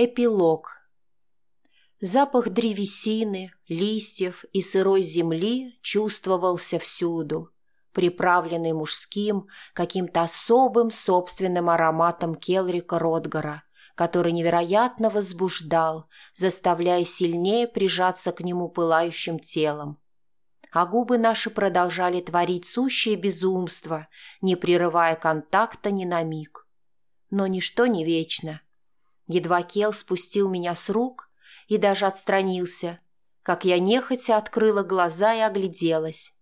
Эпилог Запах древесины, листьев и сырой земли чувствовался всюду, приправленный мужским, каким-то особым собственным ароматом Келрика Ротгара, который невероятно возбуждал, заставляя сильнее прижаться к нему пылающим телом. А губы наши продолжали творить сущее безумство, не прерывая контакта ни на миг. Но ничто не вечно. Едва Кел спустил меня с рук, и даже отстранился, как я нехотя открыла глаза и огляделась.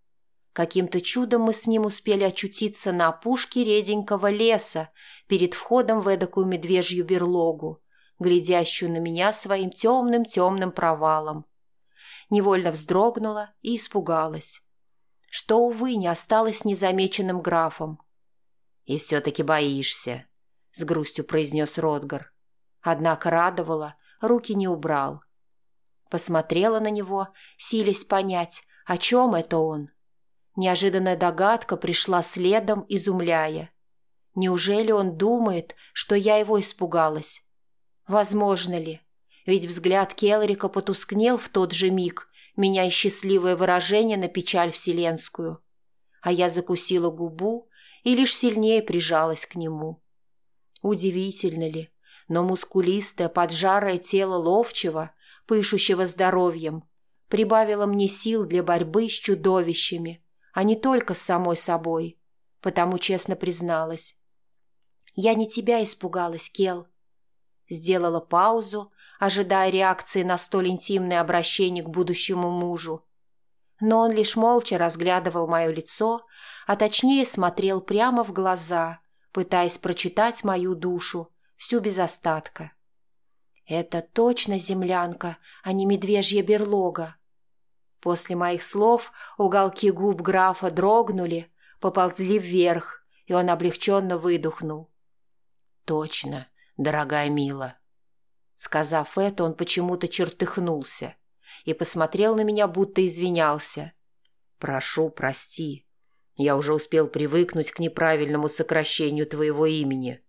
Каким-то чудом мы с ним успели очутиться на опушке реденького леса перед входом в эдакую медвежью берлогу, глядящую на меня своим темным-темным провалом. Невольно вздрогнула и испугалась. Что, увы, не осталось незамеченным графом. «И все-таки боишься», — с грустью произнес Ротгар. Однако радовало, руки не убрал. Посмотрела на него, силясь понять, о чем это он. Неожиданная догадка пришла следом, изумляя. Неужели он думает, что я его испугалась? Возможно ли? Ведь взгляд Келрика потускнел в тот же миг, меняя счастливое выражение на печаль вселенскую. А я закусила губу и лишь сильнее прижалась к нему. Удивительно ли, но мускулистое поджарое тело ловчего, пышущего здоровьем, прибавило мне сил для борьбы с чудовищами, а не только с самой собой, потому честно призналась. «Я не тебя испугалась, Кел». Сделала паузу, ожидая реакции на столь интимное обращение к будущему мужу. Но он лишь молча разглядывал мое лицо, а точнее смотрел прямо в глаза, пытаясь прочитать мою душу, всю без остатка. «Это точно землянка, а не медвежья берлога». После моих слов уголки губ графа дрогнули, поползли вверх, и он облегченно выдохнул. «Точно, дорогая Мила». Сказав это, он почему-то чертыхнулся и посмотрел на меня, будто извинялся. «Прошу, прости. Я уже успел привыкнуть к неправильному сокращению твоего имени.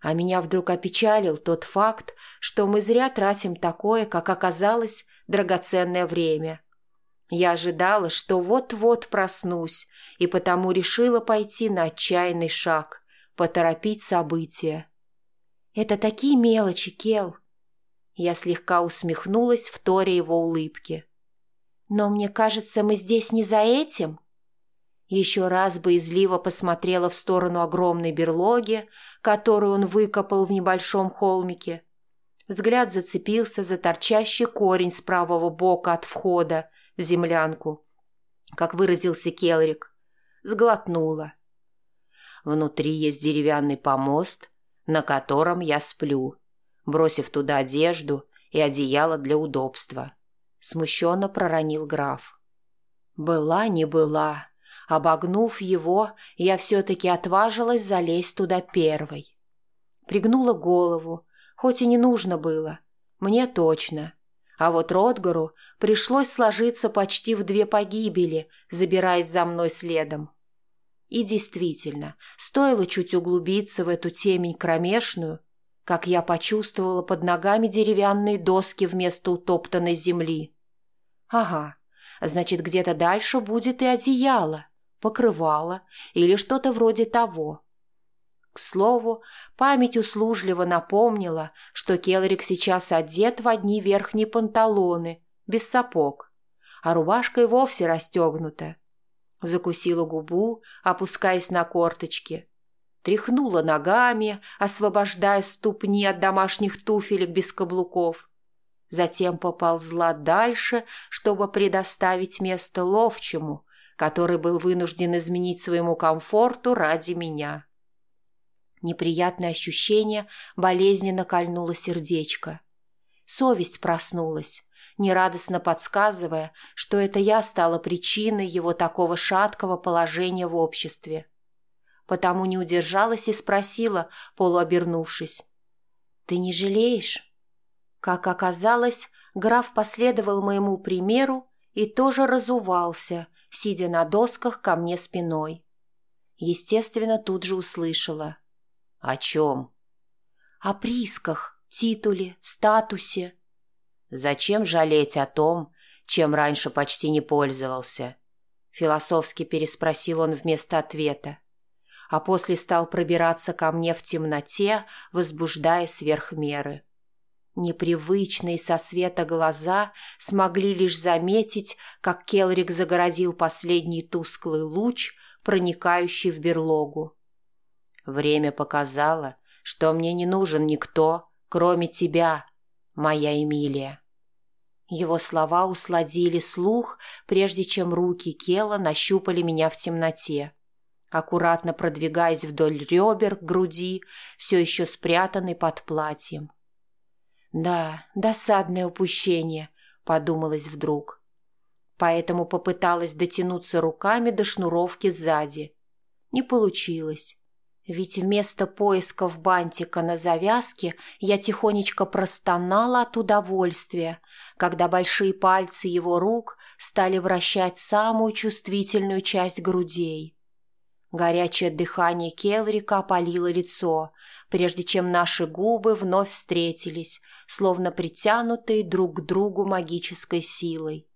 А меня вдруг опечалил тот факт, что мы зря тратим такое, как оказалось, драгоценное время. Я ожидала, что вот-вот проснусь, и потому решила пойти на отчаянный шаг, поторопить события. «Это такие мелочи, Кел!» Я слегка усмехнулась в торе его улыбки. «Но мне кажется, мы здесь не за этим?» Еще раз боязливо посмотрела в сторону огромной берлоги, которую он выкопал в небольшом холмике. Взгляд зацепился за торчащий корень с правого бока от входа в землянку, как выразился Келрик. Сглотнула. Внутри есть деревянный помост, на котором я сплю, бросив туда одежду и одеяло для удобства. Смущенно проронил граф. «Была не была», Обогнув его, я все-таки отважилась залезть туда первой. Пригнула голову, хоть и не нужно было. Мне точно. А вот Ротгару пришлось сложиться почти в две погибели, забираясь за мной следом. И действительно, стоило чуть углубиться в эту темень кромешную, как я почувствовала под ногами деревянные доски вместо утоптанной земли. Ага, значит, где-то дальше будет и одеяло покрывало или что-то вроде того. К слову, память услужливо напомнила, что Келрик сейчас одет в одни верхние панталоны, без сапог, а рубашка и вовсе расстегнута. Закусила губу, опускаясь на корточки. Тряхнула ногами, освобождая ступни от домашних туфелек без каблуков. Затем поползла дальше, чтобы предоставить место ловчему, который был вынужден изменить своему комфорту ради меня. Неприятное ощущение болезненно кольнуло сердечко. Совесть проснулась, нерадостно подсказывая, что это я стала причиной его такого шаткого положения в обществе. Потому не удержалась и спросила, полуобернувшись. «Ты не жалеешь?» Как оказалось, граф последовал моему примеру и тоже разувался, сидя на досках ко мне спиной. Естественно, тут же услышала. «О чем?» «О присках», титуле, статусе. Зачем жалеть о том, чем раньше почти не пользовался? Философски переспросил он вместо ответа. А после стал пробираться ко мне в темноте, возбуждая сверх меры. Непривычные со света глаза смогли лишь заметить, как Келрик загородил последний тусклый луч, проникающий в берлогу. Время показало, что мне не нужен никто, кроме тебя, моя Эмилия. Его слова усладили слух, прежде чем руки Кела нащупали меня в темноте, аккуратно продвигаясь вдоль ребер к груди, все еще спрятанной под платьем. «Да, досадное упущение», — подумалось вдруг. Поэтому попыталась дотянуться руками до шнуровки сзади. Не получилось. Ведь вместо поисков бантика на завязке я тихонечко простонала от удовольствия, когда большие пальцы его рук стали вращать самую чувствительную часть грудей. Горячее дыхание Келрика опалило лицо, прежде чем наши губы вновь встретились, словно притянутые друг к другу магической силой.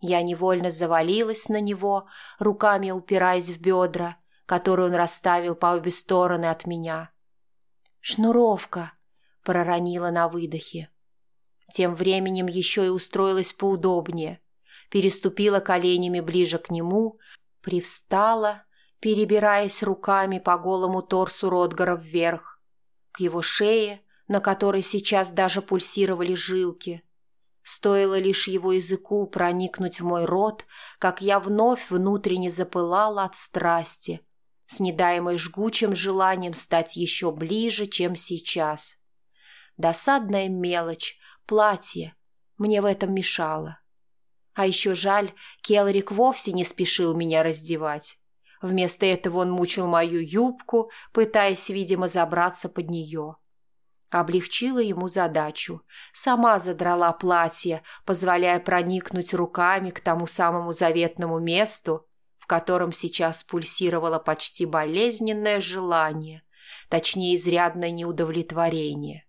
Я невольно завалилась на него, руками упираясь в бедра, которые он расставил по обе стороны от меня. «Шнуровка!» — проронила на выдохе. Тем временем еще и устроилась поудобнее, переступила коленями ближе к нему, привстала перебираясь руками по голому торсу Ротгара вверх, к его шее, на которой сейчас даже пульсировали жилки. Стоило лишь его языку проникнуть в мой рот, как я вновь внутренне запылала от страсти, с недаемой жгучим желанием стать еще ближе, чем сейчас. Досадная мелочь, платье, мне в этом мешало. А еще жаль, Келрик вовсе не спешил меня раздевать. Вместо этого он мучил мою юбку, пытаясь, видимо, забраться под нее. Облегчила ему задачу. Сама задрала платье, позволяя проникнуть руками к тому самому заветному месту, в котором сейчас пульсировало почти болезненное желание, точнее, изрядное неудовлетворение.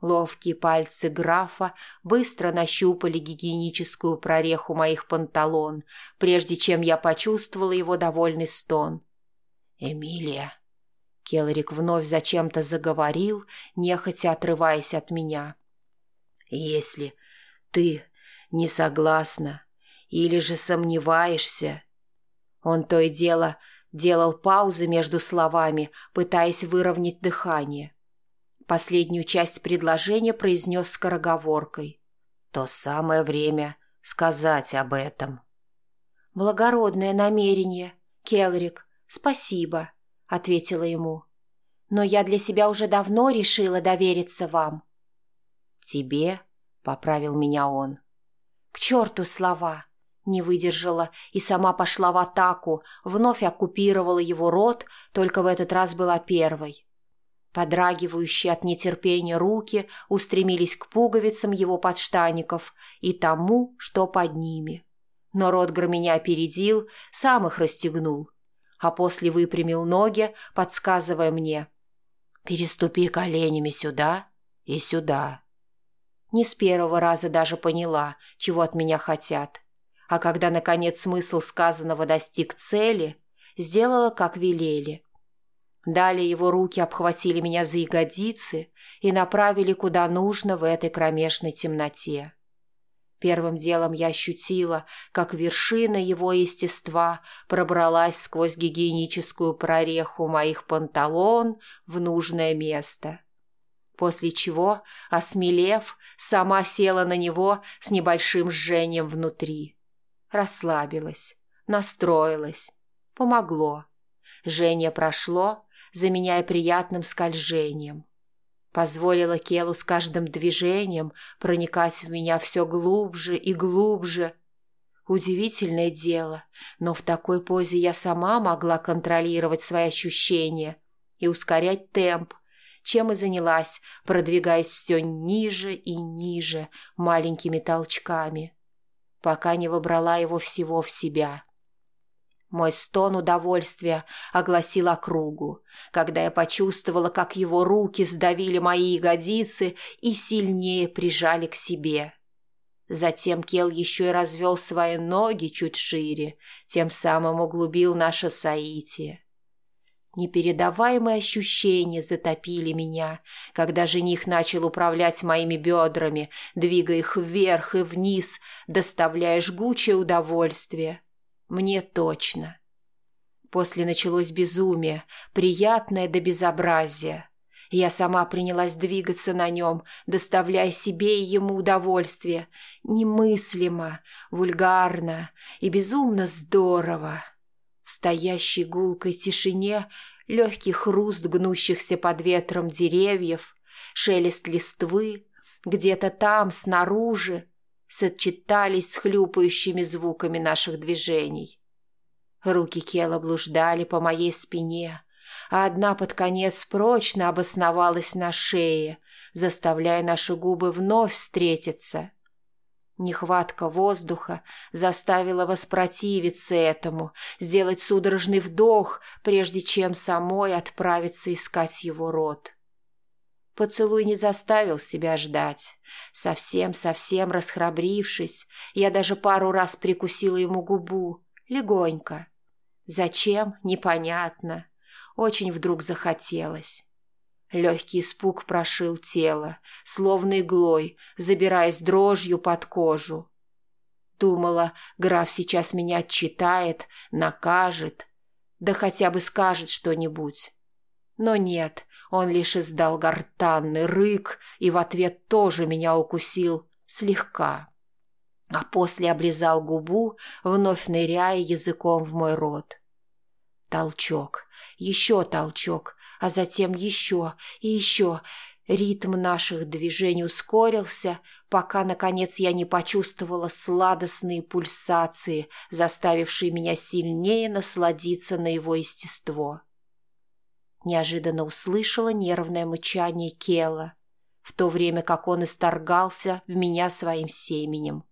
Ловкие пальцы графа быстро нащупали гигиеническую прореху моих панталон, прежде чем я почувствовала его довольный стон. «Эмилия!» Келрик вновь зачем-то заговорил, нехотя отрываясь от меня. «Если ты не согласна или же сомневаешься...» Он то и дело делал паузы между словами, пытаясь выровнять дыхание. Последнюю часть предложения произнес скороговоркой. «То самое время сказать об этом». «Благородное намерение, Келрик, спасибо», — ответила ему. «Но я для себя уже давно решила довериться вам». «Тебе?» — поправил меня он. «К черту слова!» Не выдержала и сама пошла в атаку, вновь оккупировала его рот, только в этот раз была первой. Подрагивающие от нетерпения руки устремились к пуговицам его подштаников и тому, что под ними. Но Ротгар меня опередил, сам их расстегнул, а после выпрямил ноги, подсказывая мне «Переступи коленями сюда и сюда». Не с первого раза даже поняла, чего от меня хотят. А когда, наконец, смысл сказанного достиг цели, сделала, как велели – Далее его руки обхватили меня за ягодицы и направили куда нужно в этой кромешной темноте. Первым делом я ощутила, как вершина его естества пробралась сквозь гигиеническую прореху моих панталон в нужное место. После чего, осмелев, сама села на него с небольшим жжением внутри. Расслабилась, настроилась. Помогло. Жжение прошло, заменяя приятным скольжением. Позволила Келу с каждым движением проникать в меня все глубже и глубже. Удивительное дело, но в такой позе я сама могла контролировать свои ощущения и ускорять темп, чем и занялась, продвигаясь все ниже и ниже маленькими толчками, пока не вобрала его всего в себя. Мой стон удовольствия огласил округу, когда я почувствовала, как его руки сдавили мои ягодицы и сильнее прижали к себе. Затем Кел еще и развел свои ноги чуть шире, тем самым углубил наше соитие. Непередаваемые ощущения затопили меня, когда жених начал управлять моими бедрами, двигая их вверх и вниз, доставляя жгучее удовольствие. Мне точно. После началось безумие, приятное до безобразия. Я сама принялась двигаться на нем, доставляя себе и ему удовольствие. Немыслимо, вульгарно и безумно здорово. В стоящей гулкой тишине легкий хруст гнущихся под ветром деревьев, шелест листвы, где-то там, снаружи, сочетались с хлюпающими звуками наших движений. Руки Кела блуждали по моей спине, а одна под конец прочно обосновалась на шее, заставляя наши губы вновь встретиться. Нехватка воздуха заставила воспротивиться этому, сделать судорожный вдох, прежде чем самой отправиться искать его рот. Поцелуй не заставил себя ждать. Совсем-совсем расхрабрившись, я даже пару раз прикусила ему губу, легонько. Зачем? Непонятно. Очень вдруг захотелось. Легкий испуг прошил тело, словно иглой, забираясь дрожью под кожу. Думала, граф сейчас меня отчитает, накажет, да хотя бы скажет что-нибудь. Но нет, он лишь издал гортанный рык и в ответ тоже меня укусил слегка. А после облизал губу, вновь ныряя языком в мой рот. Толчок, еще толчок, а затем еще и еще. Ритм наших движений ускорился, пока, наконец, я не почувствовала сладостные пульсации, заставившие меня сильнее насладиться на его естество. Неожиданно услышала нервное мычание Кела, в то время как он исторгался в меня своим семенем.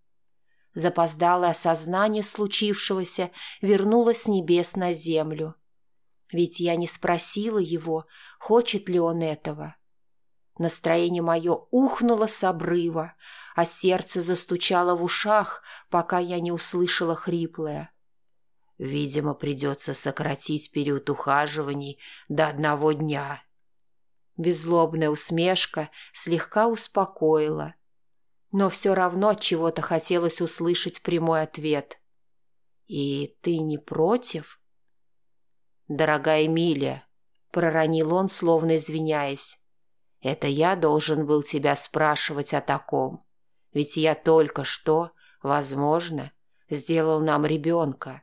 Запоздалое осознание случившегося вернулось с небес на землю. Ведь я не спросила его, хочет ли он этого. Настроение мое ухнуло с обрыва, а сердце застучало в ушах, пока я не услышала хриплое. Видимо, придется сократить период ухаживаний до одного дня. Беззлобная усмешка слегка успокоила, но все равно от чего-то хотелось услышать прямой ответ. «И ты не против?» «Дорогая Эмилия», — проронил он, словно извиняясь, — «это я должен был тебя спрашивать о таком, ведь я только что, возможно, сделал нам ребенка.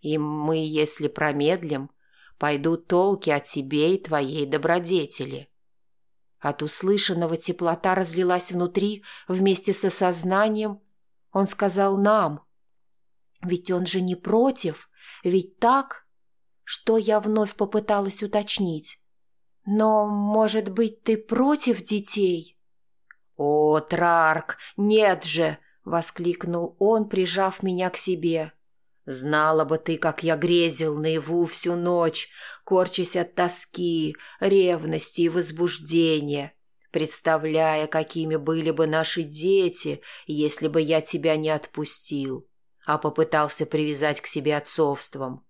И мы, если промедлим, пойдут толки о тебе и твоей добродетели». От услышанного теплота разлилась внутри вместе с осознанием. Он сказал нам. «Ведь он же не против, ведь так?» что я вновь попыталась уточнить. «Но, может быть, ты против детей?» «О, Трарк, нет же!» — воскликнул он, прижав меня к себе. «Знала бы ты, как я грезил наяву всю ночь, корчась от тоски, ревности и возбуждения, представляя, какими были бы наши дети, если бы я тебя не отпустил, а попытался привязать к себе отцовством.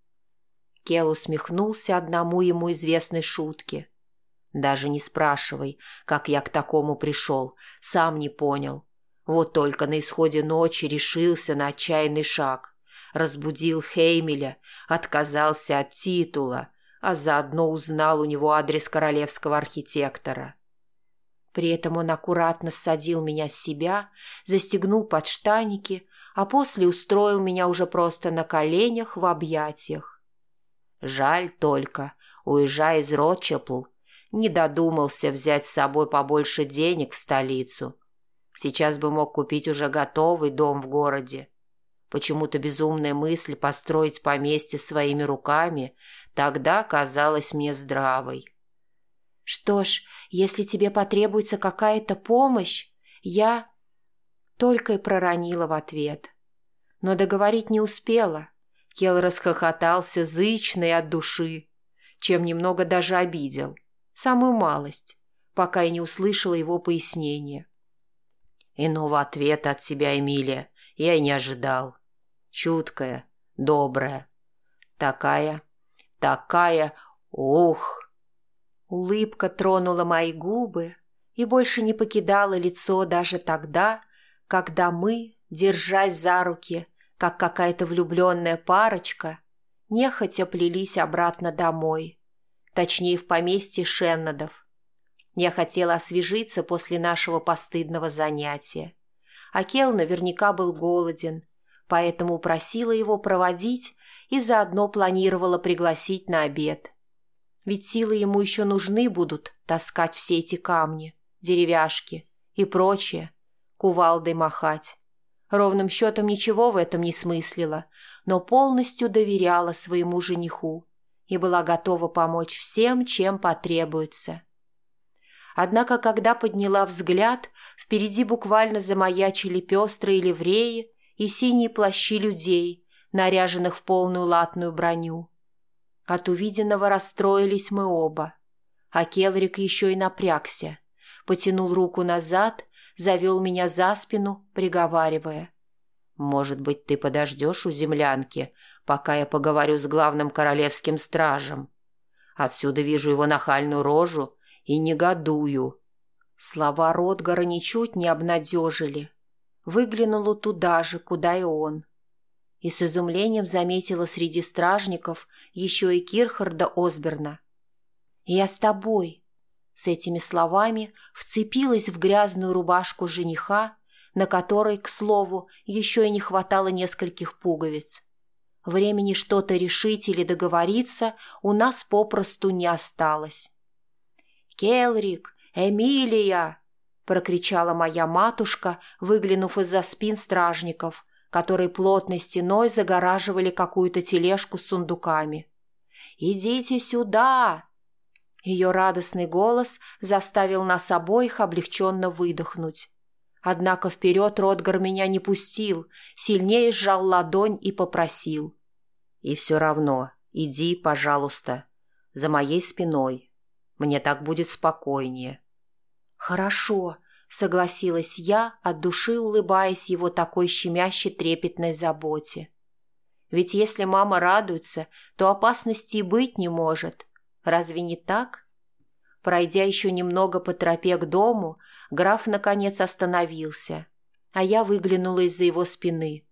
Кел усмехнулся одному ему известной шутке. «Даже не спрашивай, как я к такому пришел, сам не понял. Вот только на исходе ночи решился на отчаянный шаг. Разбудил Хеймеля, отказался от титула, а заодно узнал у него адрес королевского архитектора. При этом он аккуратно ссадил меня с себя, застегнул подштаники, а после устроил меня уже просто на коленях в объятиях. Жаль только, уезжая из Ротчепл, не додумался взять с собой побольше денег в столицу. Сейчас бы мог купить уже готовый дом в городе. Почему-то безумная мысль построить поместье своими руками тогда казалась мне здравой. «Что ж, если тебе потребуется какая-то помощь, я...» Только и проронила в ответ. Но договорить не успела. Кел расхохотался зычно и от души, чем немного даже обидел. Самую малость, пока я не услышала его пояснения. Иного ответа от себя, Эмилия, я и не ожидал. Чуткая, добрая. Такая, такая, ух! Улыбка тронула мои губы и больше не покидала лицо даже тогда, когда мы, держась за руки, как какая-то влюбленная парочка, нехотя плелись обратно домой, точнее в поместье Шеннадов. Я хотела освежиться после нашего постыдного занятия. А Кел наверняка был голоден, поэтому просила его проводить и заодно планировала пригласить на обед. Ведь силы ему еще нужны будут таскать все эти камни, деревяшки и прочее, кувалдой махать. Ровным счетом ничего в этом не смыслила, но полностью доверяла своему жениху и была готова помочь всем, чем потребуется. Однако, когда подняла взгляд, впереди буквально замаячили пестрые ливреи и синие плащи людей, наряженных в полную латную броню. От увиденного расстроились мы оба. А Келрик еще и напрягся, потянул руку назад завел меня за спину, приговаривая. «Может быть, ты подождешь у землянки, пока я поговорю с главным королевским стражем? Отсюда вижу его нахальную рожу и негодую». Слова Ротгара ничуть не обнадежили. Выглянула туда же, куда и он. И с изумлением заметила среди стражников еще и Кирхарда Осберна. «Я с тобой», с этими словами вцепилась в грязную рубашку жениха, на которой, к слову, еще и не хватало нескольких пуговиц. Времени что-то решить или договориться у нас попросту не осталось. «Келрик! Эмилия!» – прокричала моя матушка, выглянув из-за спин стражников, которые плотной стеной загораживали какую-то тележку с сундуками. «Идите сюда!» Ее радостный голос заставил нас обоих облегченно выдохнуть. Однако вперед Ротгар меня не пустил, сильнее сжал ладонь и попросил. «И все равно, иди, пожалуйста, за моей спиной. Мне так будет спокойнее». «Хорошо», — согласилась я, от души улыбаясь его такой щемящей трепетной заботе. «Ведь если мама радуется, то опасности и быть не может. Разве не так? Пройдя еще немного по тропе к дому, граф наконец остановился, а я выглянула из-за его спины.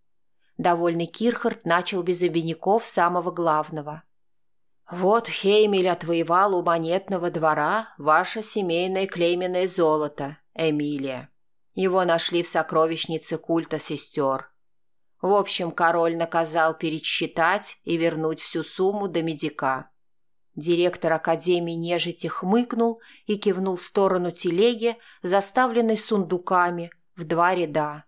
Довольный Кирхард начал без обиняков самого главного. «Вот Хеймель отвоевал у монетного двора ваше семейное клейменное золото, Эмилия. Его нашли в сокровищнице культа сестер. В общем, король наказал пересчитать и вернуть всю сумму до медика. Директор Академии нежити хмыкнул и кивнул в сторону телеги, заставленной сундуками, в два ряда.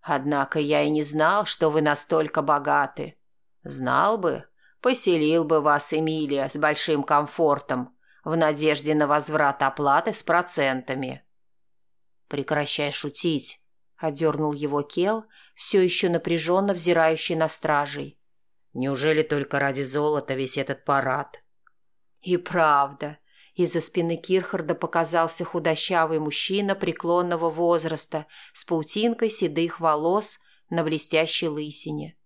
«Однако я и не знал, что вы настолько богаты. Знал бы, поселил бы вас, Эмилия, с большим комфортом, в надежде на возврат оплаты с процентами». «Прекращай шутить», — одернул его Кел, все еще напряженно взирающий на стражей. «Неужели только ради золота весь этот парад?» И правда, из-за спины Кирхарда показался худощавый мужчина преклонного возраста с паутинкой седых волос на блестящей лысине.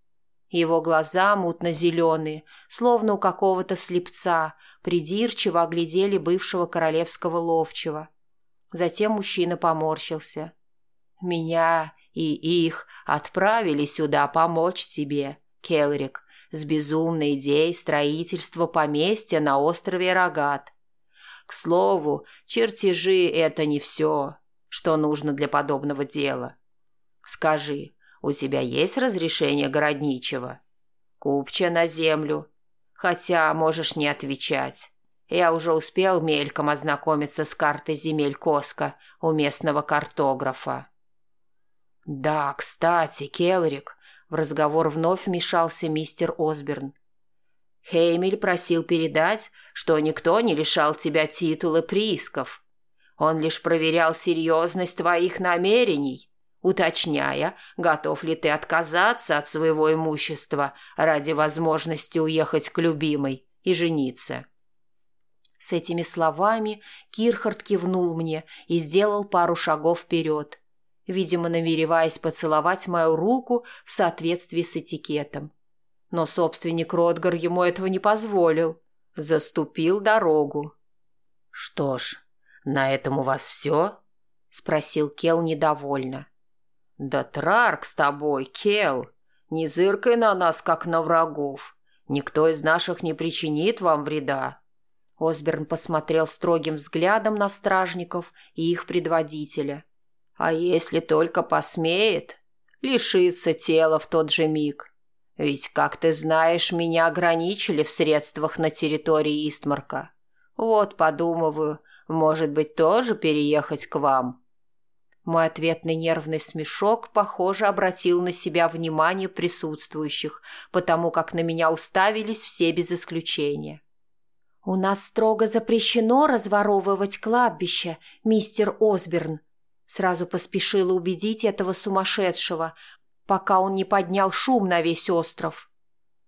Его глаза, мутно-зеленые, словно у какого-то слепца, придирчиво оглядели бывшего королевского ловчего. Затем мужчина поморщился. «Меня и их отправили сюда помочь тебе, Келрик, с безумной идеей строительства поместья на острове Рогат. К слову, чертежи – это не все, что нужно для подобного дела. Скажи, у тебя есть разрешение городничего? Купча на землю. Хотя можешь не отвечать. Я уже успел мельком ознакомиться с картой земель Коска у местного картографа. Да, кстати, Келрик, в разговор вновь вмешался мистер Осберн. Хеймель просил передать, что никто не лишал тебя титула приисков. Он лишь проверял серьезность твоих намерений, уточняя, готов ли ты отказаться от своего имущества ради возможности уехать к любимой и жениться. С этими словами Кирхард кивнул мне и сделал пару шагов вперед, видимо, намереваясь поцеловать мою руку в соответствии с этикетом. Но собственник Ротгар ему этого не позволил. Заступил дорогу. «Что ж, на этом у вас все?» — спросил Кел недовольно. «Да Трарк с тобой, Кел! Не зыркай на нас, как на врагов. Никто из наших не причинит вам вреда». Осберн посмотрел строгим взглядом на стражников и их предводителя. «А если только посмеет, лишится тела в тот же миг. Ведь, как ты знаешь, меня ограничили в средствах на территории Истмарка. Вот, подумываю, может быть, тоже переехать к вам». Мой ответный нервный смешок, похоже, обратил на себя внимание присутствующих, потому как на меня уставились все без исключения. «У нас строго запрещено разворовывать кладбище, мистер Осберн», сразу поспешила убедить этого сумасшедшего, пока он не поднял шум на весь остров.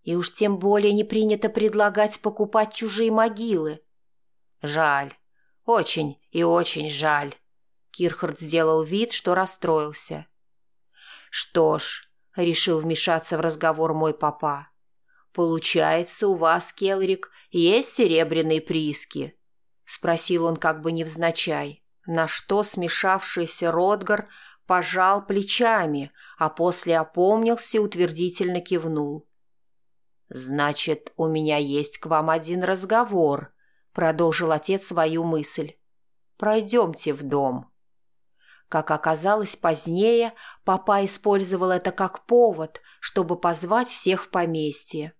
И уж тем более не принято предлагать покупать чужие могилы. «Жаль, очень и очень жаль», Кирхард сделал вид, что расстроился. «Что ж», — решил вмешаться в разговор мой папа, «получается, у вас, Келрик, есть серебряные прииски?» — спросил он как бы невзначай, на что смешавшийся Ротгар пожал плечами, а после опомнился и утвердительно кивнул. «Значит, у меня есть к вам один разговор», — продолжил отец свою мысль. «Пройдемте в дом». Как оказалось позднее, папа использовал это как повод, чтобы позвать всех в поместье.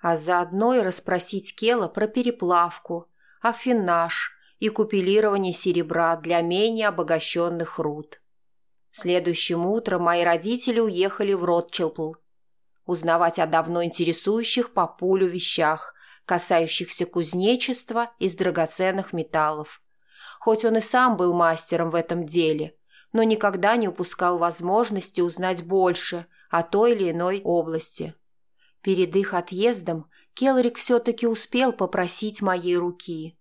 А заодно и расспросить Кела про переплавку, афинаж и купилирование серебра для менее обогащенных руд. Следующим утром мои родители уехали в Ротчелпл узнавать о давно интересующих папулю вещах, касающихся кузнечества из драгоценных металлов. Хоть он и сам был мастером в этом деле, но никогда не упускал возможности узнать больше о той или иной области. Перед их отъездом Келрик все-таки успел попросить моей руки.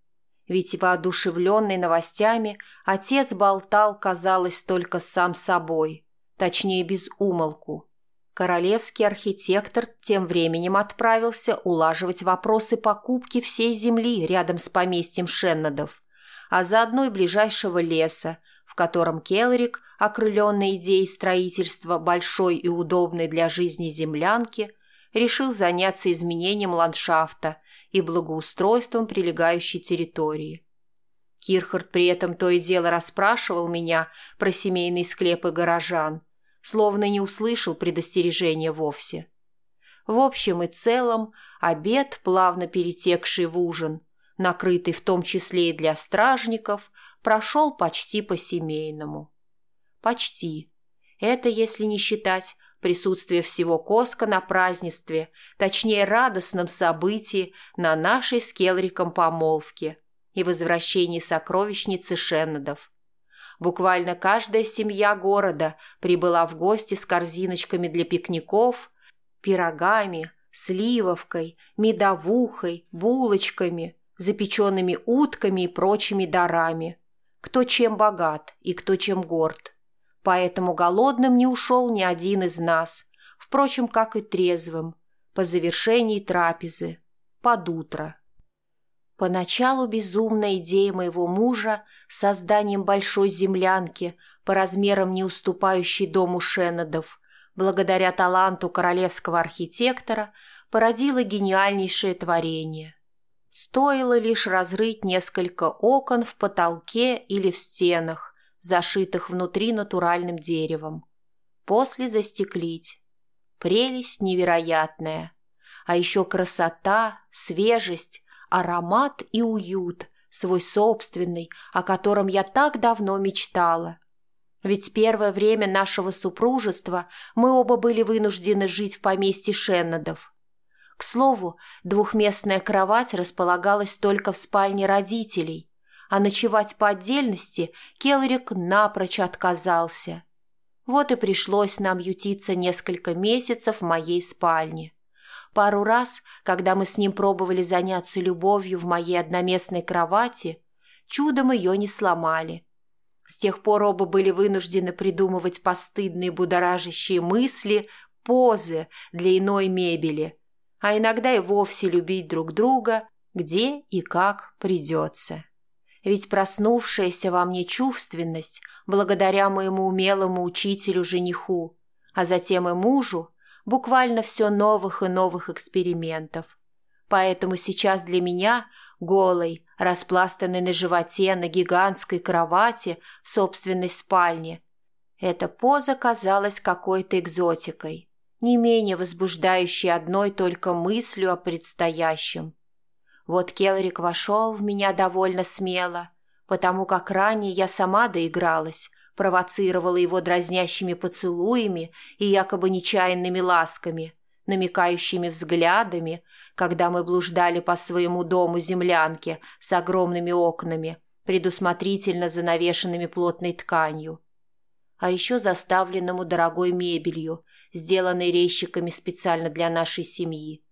Ведь воодушевленный новостями отец болтал, казалось, только сам собой, точнее без умолку. Королевский архитектор тем временем отправился улаживать вопросы покупки всей земли рядом с поместьем Шеннадов, а заодно и ближайшего леса, в котором Келрик, окрыленный идеей строительства большой и удобной для жизни землянки, решил заняться изменением ландшафта и благоустройством прилегающей территории. Кирхард при этом то и дело расспрашивал меня про семейные склепы горожан, словно не услышал предостережения вовсе. В общем и целом, обед, плавно перетекший в ужин, накрытый в том числе и для стражников, прошел почти по-семейному. Почти. Это если не считать присутствие всего Коска на празднестве, точнее радостном событии на нашей с Келриком помолвке и возвращении сокровищницы Шеннадов. Буквально каждая семья города прибыла в гости с корзиночками для пикников, пирогами, сливовкой, медовухой, булочками, запеченными утками и прочими дарами – кто чем богат и кто чем горд. Поэтому голодным не ушел ни один из нас, впрочем, как и трезвым, по завершении трапезы, под утро. Поначалу безумная идея моего мужа созданием большой землянки, по размерам не уступающей дому Шеннадов, благодаря таланту королевского архитектора, породила гениальнейшее творение. Стоило лишь разрыть несколько окон в потолке или в стенах, зашитых внутри натуральным деревом. После застеклить. Прелесть невероятная. А еще красота, свежесть, аромат и уют, свой собственный, о котором я так давно мечтала. Ведь первое время нашего супружества мы оба были вынуждены жить в поместье Шеннадов – к слову, двухместная кровать располагалась только в спальне родителей, а ночевать по отдельности Келрик напрочь отказался. Вот и пришлось нам ютиться несколько месяцев в моей спальне. Пару раз, когда мы с ним пробовали заняться любовью в моей одноместной кровати, чудом ее не сломали. С тех пор оба были вынуждены придумывать постыдные будоражащие мысли, позы для иной мебели, а иногда и вовсе любить друг друга, где и как придется. Ведь проснувшаяся во мне чувственность, благодаря моему умелому учителю-жениху, а затем и мужу, буквально все новых и новых экспериментов. Поэтому сейчас для меня, голой, распластанной на животе на гигантской кровати в собственной спальне, эта поза казалась какой-то экзотикой, не менее возбуждающей одной только мыслью о предстоящем. Вот Келрик вошел в меня довольно смело, потому как ранее я сама доигралась, провоцировала его дразнящими поцелуями и якобы нечаянными ласками, намекающими взглядами, когда мы блуждали по своему дому землянке с огромными окнами, предусмотрительно занавешенными плотной тканью. А еще заставленному дорогой мебелью, сделанной резчиками специально для нашей семьи.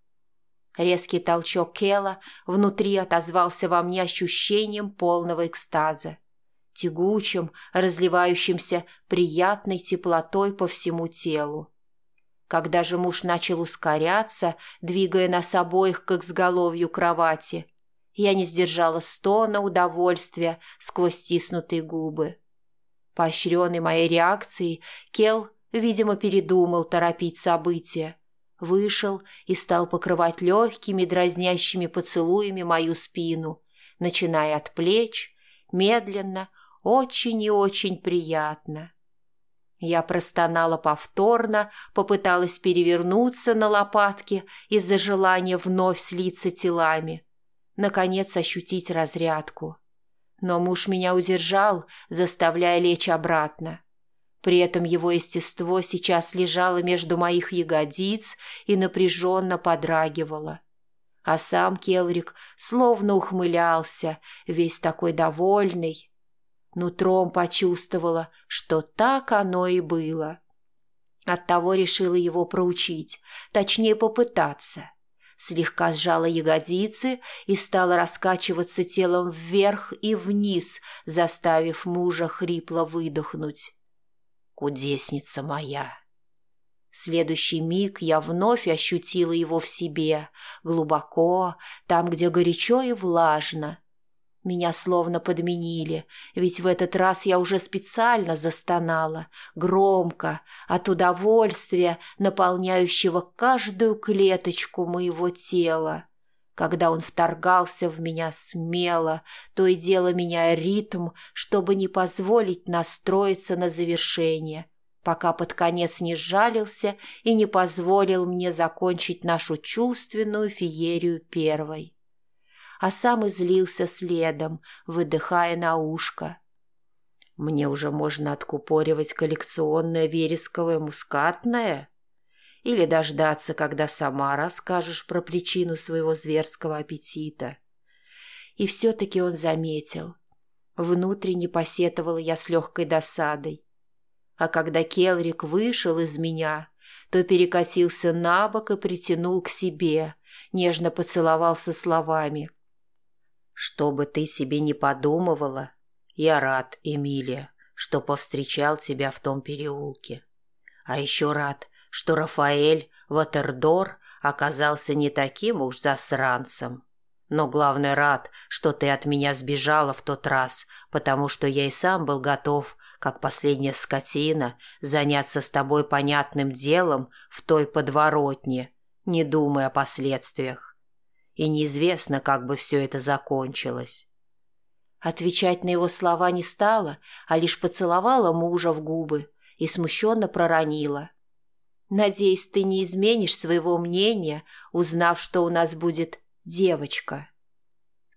Резкий толчок Кела внутри отозвался во мне ощущением полного экстаза тягучим, разливающимся приятной теплотой по всему телу. Когда же муж начал ускоряться, двигая нас обоих к изголовью кровати, я не сдержала стона удовольствия сквозь стиснутые губы. Поощренный моей реакцией, Кел, видимо, передумал торопить события. Вышел и стал покрывать легкими дразнящими поцелуями мою спину, начиная от плеч, медленно, очень и очень приятно. Я простонала повторно, попыталась перевернуться на лопатки из-за желания вновь слиться телами. Наконец ощутить разрядку. Но муж меня удержал, заставляя лечь обратно. При этом его естество сейчас лежало между моих ягодиц и напряженно подрагивало. А сам Келрик словно ухмылялся, весь такой довольный, Нутром почувствовала, что так оно и было. Оттого решила его проучить, точнее попытаться. Слегка сжала ягодицы и стала раскачиваться телом вверх и вниз, заставив мужа хрипло выдохнуть. «Кудесница моя!» В следующий миг я вновь ощутила его в себе, глубоко, там, где горячо и влажно, меня словно подменили, ведь в этот раз я уже специально застонала, громко, от удовольствия, наполняющего каждую клеточку моего тела. Когда он вторгался в меня смело, то и дело меняя ритм, чтобы не позволить настроиться на завершение, пока под конец не сжалился и не позволил мне закончить нашу чувственную феерию первой а сам излился следом, выдыхая на ушко. «Мне уже можно откупоривать коллекционное вересковое мускатное?» Или дождаться, когда сама расскажешь про причину своего зверского аппетита. И все-таки он заметил. Внутренне посетовала я с легкой досадой. А когда Келрик вышел из меня, то перекатился на бок и притянул к себе, нежно поцеловался словами — что бы ты себе не подумывала, я рад, Эмилия, что повстречал тебя в том переулке. А еще рад, что Рафаэль Ватердор оказался не таким уж засранцем. Но главное рад, что ты от меня сбежала в тот раз, потому что я и сам был готов, как последняя скотина, заняться с тобой понятным делом в той подворотне, не думая о последствиях и неизвестно, как бы все это закончилось. Отвечать на его слова не стала, а лишь поцеловала мужа в губы и смущенно проронила. «Надеюсь, ты не изменишь своего мнения, узнав, что у нас будет девочка».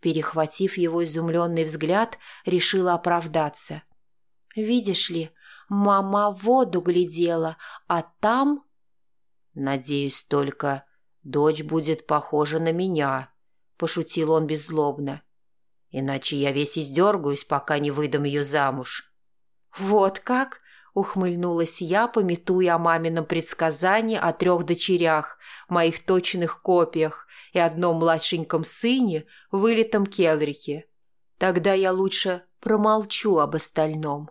Перехватив его изумленный взгляд, решила оправдаться. «Видишь ли, мама в воду глядела, а там...» «Надеюсь только, Дочь будет похожа на меня», — пошутил он беззлобно. «Иначе я весь издергаюсь, пока не выдам ее замуж». «Вот как?» — ухмыльнулась я, пометуя о мамином предсказании о трех дочерях, моих точных копиях и одном младшеньком сыне, вылитом Келрике. Тогда я лучше промолчу об остальном.